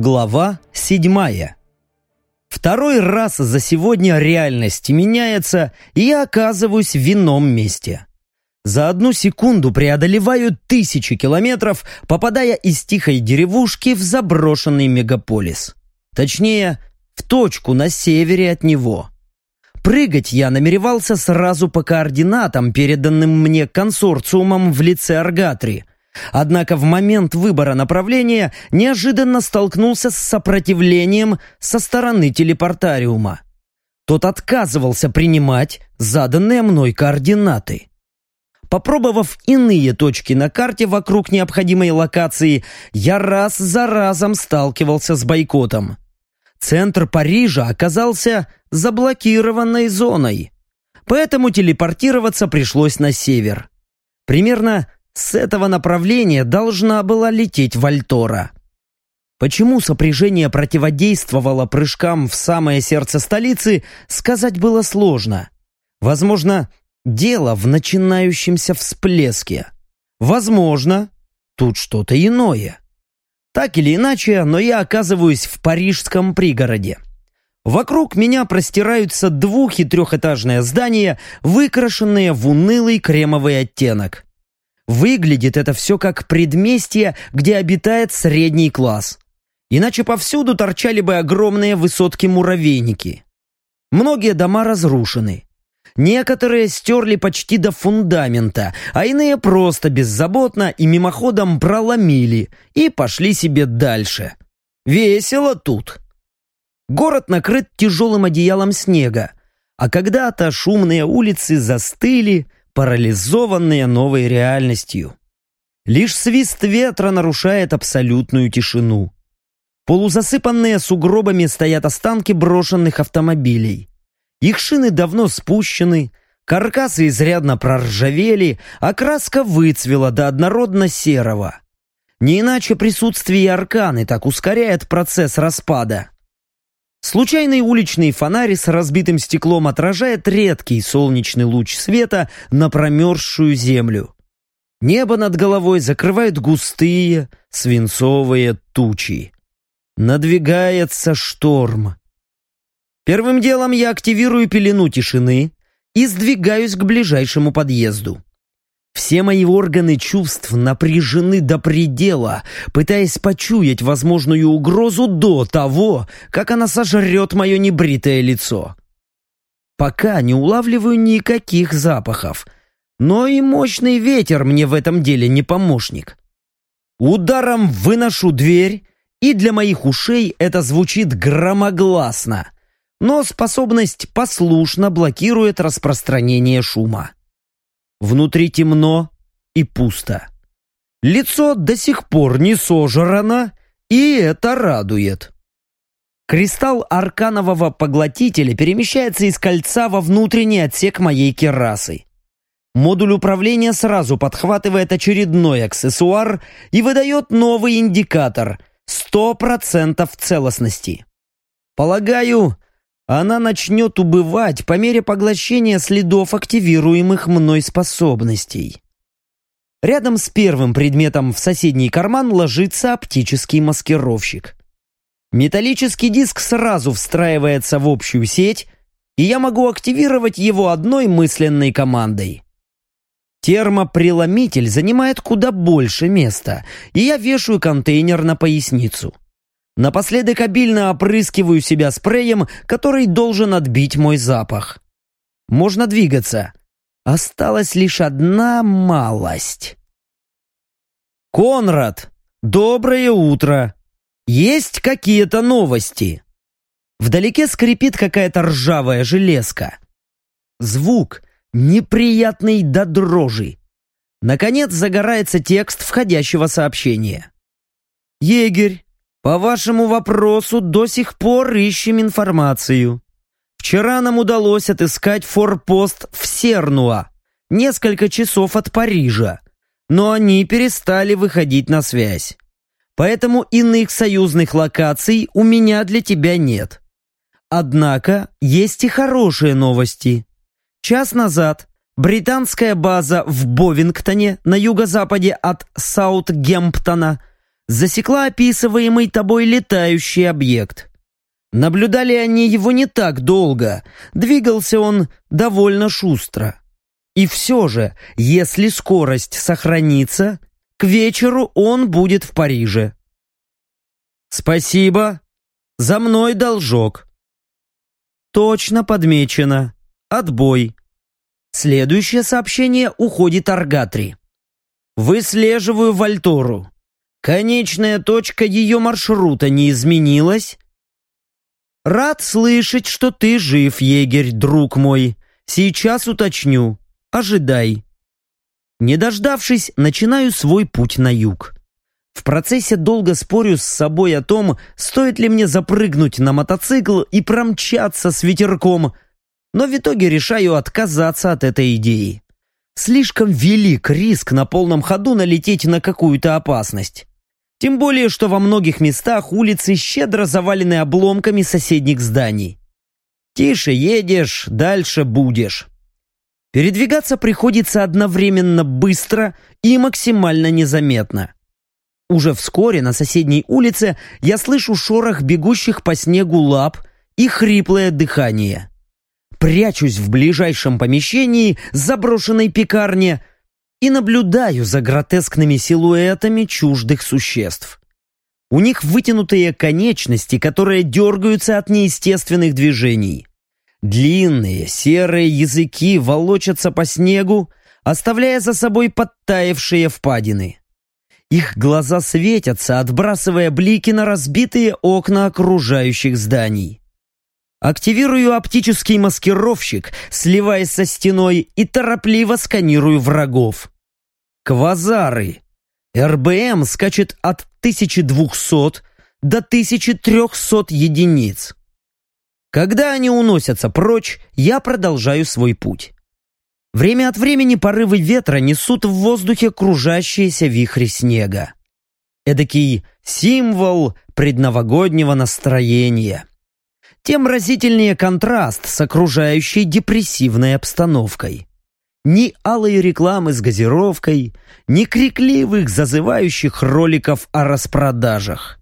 Глава седьмая. Второй раз за сегодня реальность меняется, и я оказываюсь в ином месте. За одну секунду преодолеваю тысячи километров, попадая из тихой деревушки в заброшенный мегаполис. Точнее, в точку на севере от него. Прыгать я намеревался сразу по координатам, переданным мне консорциумом в лице Аргатри. Однако в момент выбора направления неожиданно столкнулся с сопротивлением со стороны телепортариума. Тот отказывался принимать заданные мной координаты. Попробовав иные точки на карте вокруг необходимой локации, я раз за разом сталкивался с бойкотом. Центр Парижа оказался заблокированной зоной, поэтому телепортироваться пришлось на север. Примерно с этого направления должна была лететь Вальтора. Почему сопряжение противодействовало прыжкам в самое сердце столицы, сказать было сложно. Возможно, дело в начинающемся всплеске. Возможно, тут что-то иное. Так или иначе, но я оказываюсь в парижском пригороде. Вокруг меня простираются двух- и трехэтажные здания, выкрашенные в унылый кремовый оттенок. Выглядит это все как предместье, где обитает средний класс. Иначе повсюду торчали бы огромные высотки-муравейники. Многие дома разрушены. Некоторые стерли почти до фундамента, а иные просто беззаботно и мимоходом проломили и пошли себе дальше. Весело тут. Город накрыт тяжелым одеялом снега, а когда-то шумные улицы застыли, парализованные новой реальностью. Лишь свист ветра нарушает абсолютную тишину. Полузасыпанные сугробами стоят останки брошенных автомобилей. Их шины давно спущены, каркасы изрядно проржавели, а краска выцвела до однородно-серого. Не иначе присутствие арканы так ускоряет процесс распада. Случайный уличный фонарь с разбитым стеклом отражает редкий солнечный луч света на промерзшую землю. Небо над головой закрывают густые свинцовые тучи. Надвигается шторм. Первым делом я активирую пелену тишины и сдвигаюсь к ближайшему подъезду. Все мои органы чувств напряжены до предела, пытаясь почуять возможную угрозу до того, как она сожрет мое небритое лицо. Пока не улавливаю никаких запахов, но и мощный ветер мне в этом деле не помощник. Ударом выношу дверь, и для моих ушей это звучит громогласно, но способность послушно блокирует распространение шума. Внутри темно и пусто. Лицо до сих пор не сожрано, и это радует. Кристалл арканового поглотителя перемещается из кольца во внутренний отсек моей керасы. Модуль управления сразу подхватывает очередной аксессуар и выдает новый индикатор – 100% целостности. Полагаю, она начнет убывать по мере поглощения следов активируемых мной способностей. Рядом с первым предметом в соседний карман ложится оптический маскировщик. Металлический диск сразу встраивается в общую сеть, и я могу активировать его одной мысленной командой. Термопреломитель занимает куда больше места, и я вешаю контейнер на поясницу. Напоследок обильно опрыскиваю себя спреем, который должен отбить мой запах. Можно двигаться. Осталась лишь одна малость. «Конрад, доброе утро! Есть какие-то новости?» Вдалеке скрипит какая-то ржавая железка. Звук неприятный до дрожи. Наконец загорается текст входящего сообщения. «Егерь, по вашему вопросу до сих пор ищем информацию. Вчера нам удалось отыскать форпост в Сернуа, несколько часов от Парижа, но они перестали выходить на связь. Поэтому иных союзных локаций у меня для тебя нет. Однако есть и хорошие новости. Час назад британская база в Бовингтоне на юго-западе от Саутгемптона засекла описываемый тобой летающий объект. Наблюдали они его не так долго, двигался он довольно шустро. И все же, если скорость сохранится, к вечеру он будет в Париже. Спасибо. За мной должок. Точно подмечено. Отбой. Следующее сообщение уходит Аргатри. Выслеживаю Вальтору. Конечная точка ее маршрута не изменилась. Рад слышать, что ты жив, егерь, друг мой. Сейчас уточню. Ожидай. Не дождавшись, начинаю свой путь на юг. В процессе долго спорю с собой о том, стоит ли мне запрыгнуть на мотоцикл и промчаться с ветерком, но в итоге решаю отказаться от этой идеи. Слишком велик риск на полном ходу налететь на какую-то опасность. Тем более, что во многих местах улицы щедро завалены обломками соседних зданий. Тише едешь, дальше будешь. Передвигаться приходится одновременно быстро и максимально незаметно. Уже вскоре на соседней улице я слышу шорох бегущих по снегу лап и хриплое дыхание. Прячусь в ближайшем помещении заброшенной пекарни и наблюдаю за гротескными силуэтами чуждых существ. У них вытянутые конечности, которые дергаются от неестественных движений. Длинные серые языки волочатся по снегу, оставляя за собой подтаявшие впадины. Их глаза светятся, отбрасывая блики на разбитые окна окружающих зданий. Активирую оптический маскировщик, сливаясь со стеной и торопливо сканирую врагов. Квазары. РБМ скачет от 1200 до 1300 единиц. Когда они уносятся прочь, я продолжаю свой путь. Время от времени порывы ветра несут в воздухе кружащиеся вихри снега. Эдакий символ предновогоднего настроения. Тем разительнее контраст с окружающей депрессивной обстановкой. Ни алой рекламы с газировкой, ни крикливых зазывающих роликов о распродажах.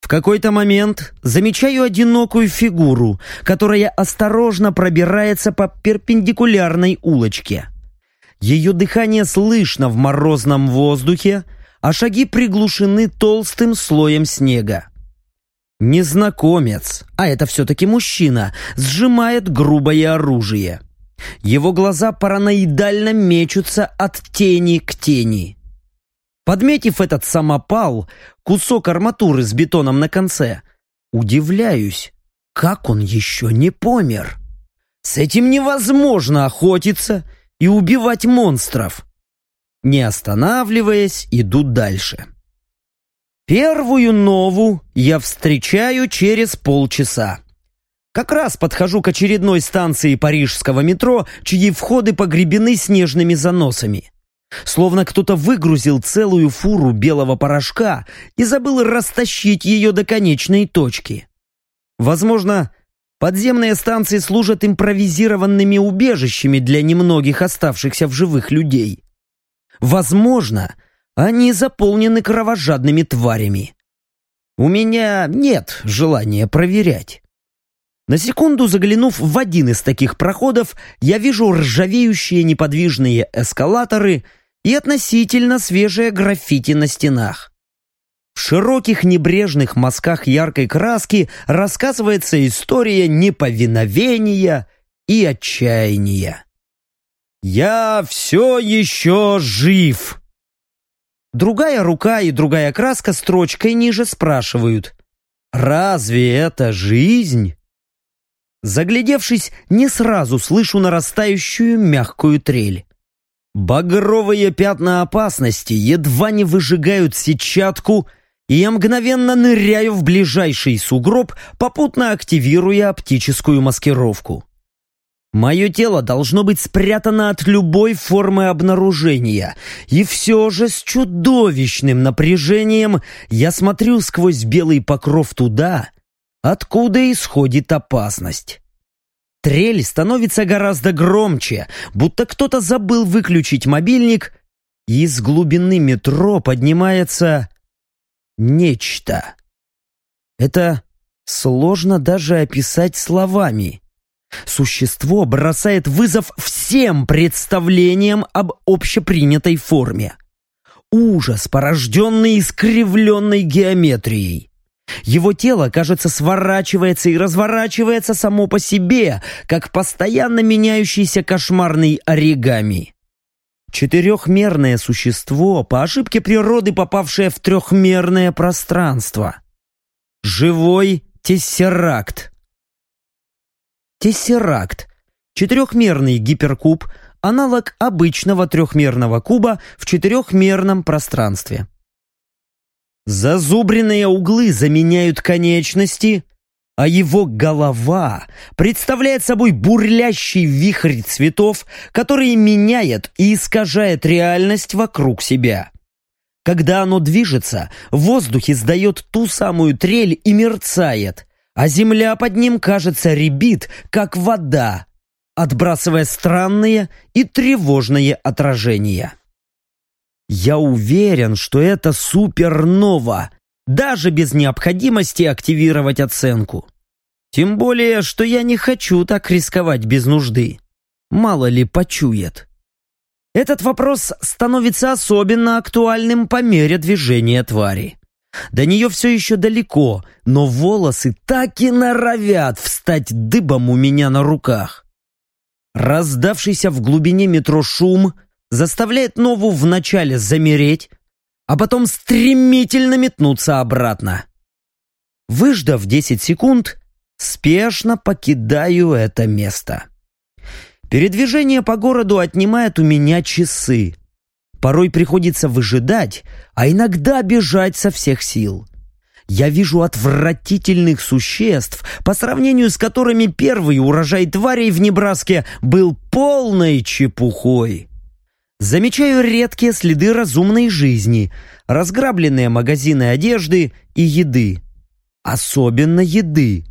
В какой-то момент замечаю одинокую фигуру, которая осторожно пробирается по перпендикулярной улочке. Ее дыхание слышно в морозном воздухе, а шаги приглушены толстым слоем снега. Незнакомец, а это все-таки мужчина, сжимает грубое оружие. Его глаза параноидально мечутся от тени к тени. Подметив этот самопал, кусок арматуры с бетоном на конце, удивляюсь, как он еще не помер. С этим невозможно охотиться и убивать монстров. Не останавливаясь, иду дальше. Первую нову я встречаю через полчаса. Как раз подхожу к очередной станции парижского метро, чьи входы погребены снежными заносами. Словно кто-то выгрузил целую фуру белого порошка и забыл растащить ее до конечной точки. Возможно, подземные станции служат импровизированными убежищами для немногих оставшихся в живых людей. Возможно, они заполнены кровожадными тварями. У меня нет желания проверять. На секунду заглянув в один из таких проходов, я вижу ржавеющие неподвижные эскалаторы — и относительно свежее граффити на стенах. В широких небрежных мазках яркой краски рассказывается история неповиновения и отчаяния. «Я все еще жив!» Другая рука и другая краска строчкой ниже спрашивают «Разве это жизнь?» Заглядевшись, не сразу слышу нарастающую мягкую трель. Багровые пятна опасности едва не выжигают сетчатку, и я мгновенно ныряю в ближайший сугроб, попутно активируя оптическую маскировку. Мое тело должно быть спрятано от любой формы обнаружения, и все же с чудовищным напряжением я смотрю сквозь белый покров туда, откуда исходит опасность. Трель становится гораздо громче, будто кто-то забыл выключить мобильник, и из глубины метро поднимается нечто. Это сложно даже описать словами. Существо бросает вызов всем представлениям об общепринятой форме. Ужас, порожденный искривленной геометрией. Его тело, кажется, сворачивается и разворачивается само по себе, как постоянно меняющийся кошмарный оригами. Четырехмерное существо, по ошибке природы попавшее в трехмерное пространство. Живой тессеракт. Тессеракт – четырехмерный гиперкуб, аналог обычного трехмерного куба в четырехмерном пространстве. Зазубренные углы заменяют конечности, а его голова представляет собой бурлящий вихрь цветов, который меняет и искажает реальность вокруг себя. Когда оно движется, воздух издает ту самую трель и мерцает, а земля под ним, кажется, ребит, как вода, отбрасывая странные и тревожные отражения. Я уверен, что это супернова, даже без необходимости активировать оценку. Тем более, что я не хочу так рисковать без нужды. Мало ли почует. Этот вопрос становится особенно актуальным по мере движения твари. До нее все еще далеко, но волосы так и норовят встать дыбом у меня на руках. Раздавшийся в глубине метро шум заставляет Нову вначале замереть, а потом стремительно метнуться обратно. Выждав 10 секунд, спешно покидаю это место. Передвижение по городу отнимает у меня часы. Порой приходится выжидать, а иногда бежать со всех сил. Я вижу отвратительных существ, по сравнению с которыми первый урожай тварей в Небраске был полной чепухой. Замечаю редкие следы разумной жизни, разграбленные магазины одежды и еды. Особенно еды.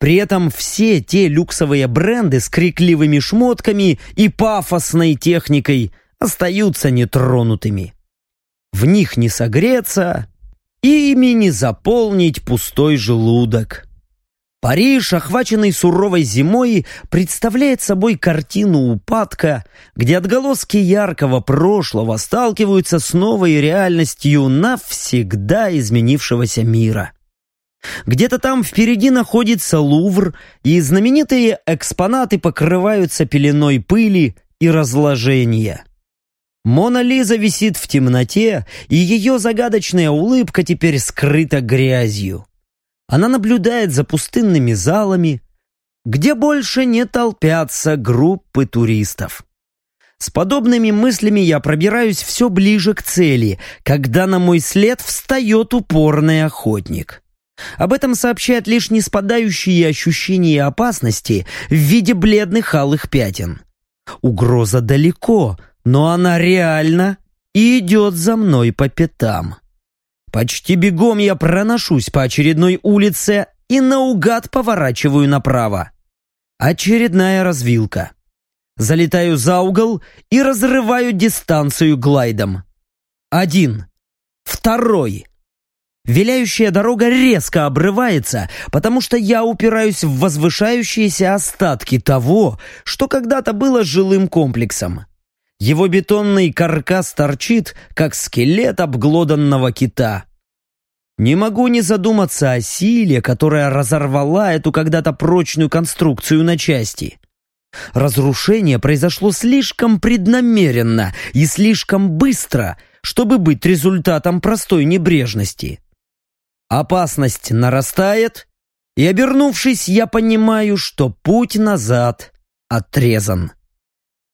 При этом все те люксовые бренды с крикливыми шмотками и пафосной техникой остаются нетронутыми. В них не согреться, ими не заполнить пустой желудок. Париж, охваченный суровой зимой, представляет собой картину упадка, где отголоски яркого прошлого сталкиваются с новой реальностью навсегда изменившегося мира. Где-то там впереди находится Лувр, и знаменитые экспонаты покрываются пеленой пыли и разложения. Мона Лиза висит в темноте, и ее загадочная улыбка теперь скрыта грязью. Она наблюдает за пустынными залами, где больше не толпятся группы туристов. С подобными мыслями я пробираюсь все ближе к цели, когда на мой след встает упорный охотник. Об этом сообщают лишь неспадающие ощущения опасности в виде бледных алых пятен. Угроза далеко, но она реальна и идет за мной по пятам. Почти бегом я проношусь по очередной улице и наугад поворачиваю направо. Очередная развилка. Залетаю за угол и разрываю дистанцию глайдом. Один. Второй. Виляющая дорога резко обрывается, потому что я упираюсь в возвышающиеся остатки того, что когда-то было жилым комплексом. Его бетонный каркас торчит, как скелет обглоданного кита. Не могу не задуматься о силе, которая разорвала эту когда-то прочную конструкцию на части. Разрушение произошло слишком преднамеренно и слишком быстро, чтобы быть результатом простой небрежности. Опасность нарастает, и, обернувшись, я понимаю, что путь назад отрезан.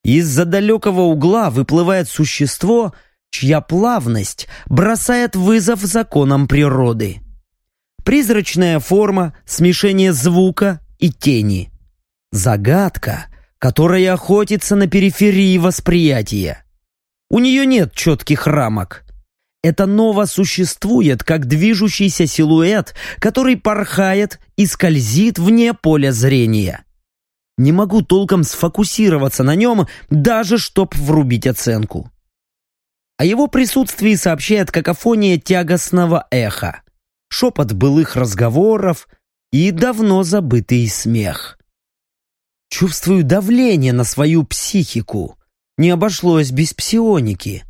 Из-за далекого угла выплывает существо, чья плавность бросает вызов законам природы. Призрачная форма, смешение звука и тени. Загадка, которая охотится на периферии восприятия. У нее нет четких рамок. Это ново существует как движущийся силуэт, который порхает и скользит вне поля зрения. Не могу толком сфокусироваться на нем, даже чтоб врубить оценку. О его присутствии сообщает какофония тягостного эха, шепот былых разговоров и давно забытый смех. Чувствую давление на свою психику. Не обошлось без псионики.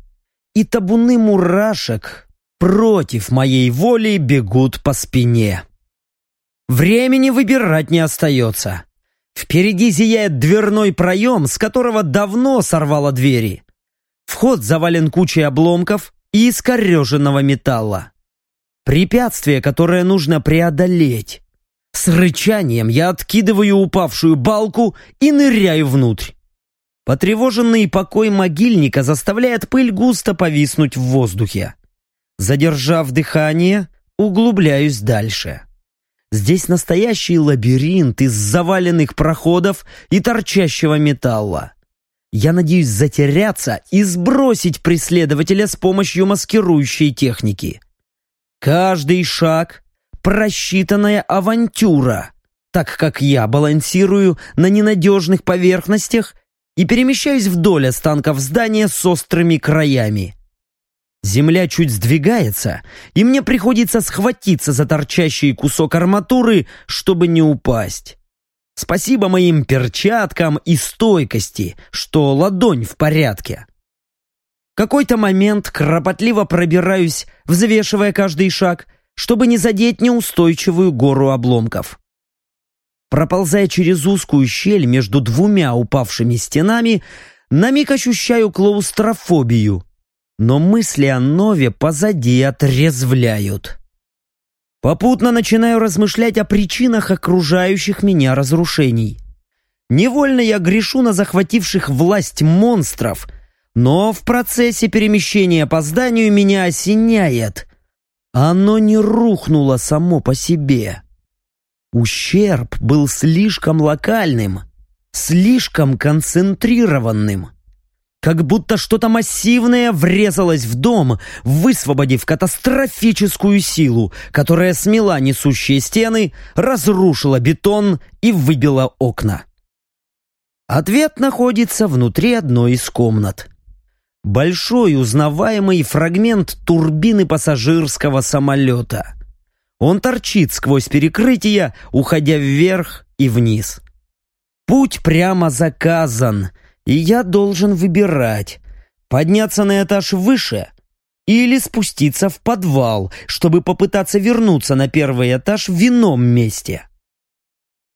И табуны мурашек против моей воли бегут по спине. Времени выбирать не остается. Впереди зияет дверной проем, с которого давно сорвало двери. Вход завален кучей обломков и искореженного металла. Препятствие, которое нужно преодолеть. С рычанием я откидываю упавшую балку и ныряю внутрь. Потревоженный покой могильника заставляет пыль густо повиснуть в воздухе. Задержав дыхание, углубляюсь дальше. Здесь настоящий лабиринт из заваленных проходов и торчащего металла. Я надеюсь затеряться и сбросить преследователя с помощью маскирующей техники. Каждый шаг – просчитанная авантюра, так как я балансирую на ненадежных поверхностях и перемещаюсь вдоль останков здания с острыми краями. Земля чуть сдвигается, и мне приходится схватиться за торчащий кусок арматуры, чтобы не упасть. Спасибо моим перчаткам и стойкости, что ладонь в порядке. Какой-то момент кропотливо пробираюсь, взвешивая каждый шаг, чтобы не задеть неустойчивую гору обломков. Проползая через узкую щель между двумя упавшими стенами, на миг ощущаю клаустрофобию, но мысли о Нове позади отрезвляют. Попутно начинаю размышлять о причинах окружающих меня разрушений. Невольно я грешу на захвативших власть монстров, но в процессе перемещения по зданию меня осеняет. Оно не рухнуло само по себе. Ущерб был слишком локальным, слишком концентрированным как будто что-то массивное врезалось в дом, высвободив катастрофическую силу, которая смела несущие стены, разрушила бетон и выбила окна. Ответ находится внутри одной из комнат. Большой узнаваемый фрагмент турбины пассажирского самолета. Он торчит сквозь перекрытия, уходя вверх и вниз. Путь прямо заказан — и я должен выбирать, подняться на этаж выше или спуститься в подвал, чтобы попытаться вернуться на первый этаж в ином месте.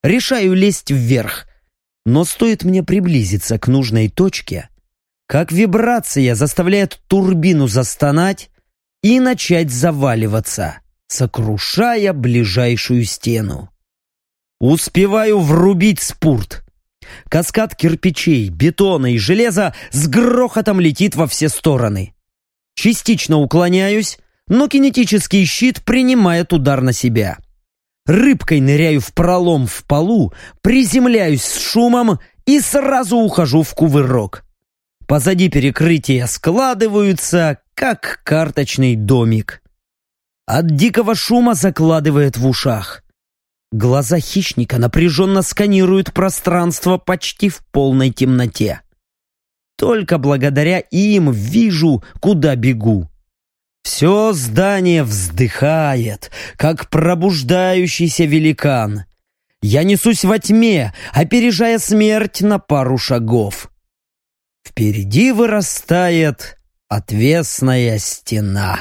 Решаю лезть вверх, но стоит мне приблизиться к нужной точке, как вибрация заставляет турбину застонать и начать заваливаться, сокрушая ближайшую стену. Успеваю врубить спурт, Каскад кирпичей, бетона и железа с грохотом летит во все стороны. Частично уклоняюсь, но кинетический щит принимает удар на себя. Рыбкой ныряю в пролом в полу, приземляюсь с шумом и сразу ухожу в кувырок. Позади перекрытия складываются, как карточный домик. От дикого шума закладывает в ушах. Глаза хищника напряженно сканируют пространство почти в полной темноте. Только благодаря им вижу, куда бегу. Все здание вздыхает, как пробуждающийся великан. Я несусь во тьме, опережая смерть на пару шагов. Впереди вырастает отвесная стена.